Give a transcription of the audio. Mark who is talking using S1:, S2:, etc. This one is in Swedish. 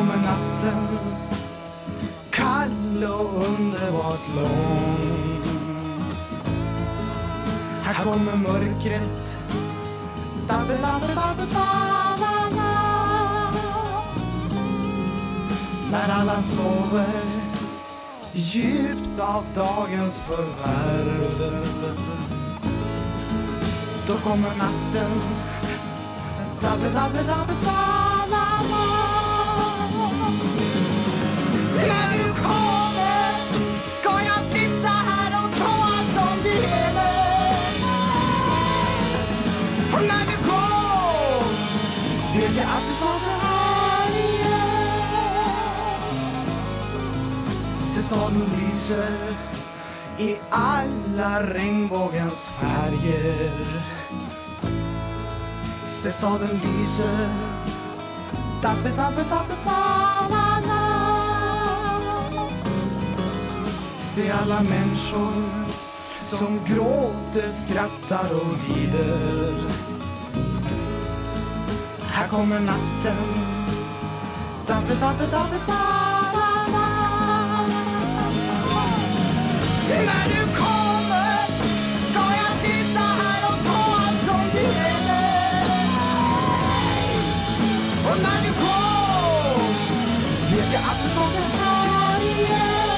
S1: kommer natten kall och underbart lång. Här kommer mörkret. Dabbe, dabbe, dabbe, da, da, da. När alla sover djupt av dagens förvärv. Då kommer natten. Dabbe, dabbe, dabbe, da, varför du snart är här igen. Se staden lyser i alla regnbågens färger. Se staden lyser Tappe, tappe, tappe, da, da, da. Se alla människor som gråter, skrattar och lider kommer natten. Da, da, da, da, da, da, da. När du kommer ska jag sitta här och ta allt som du gäller. Och när du går vet jag att du såg det här igen.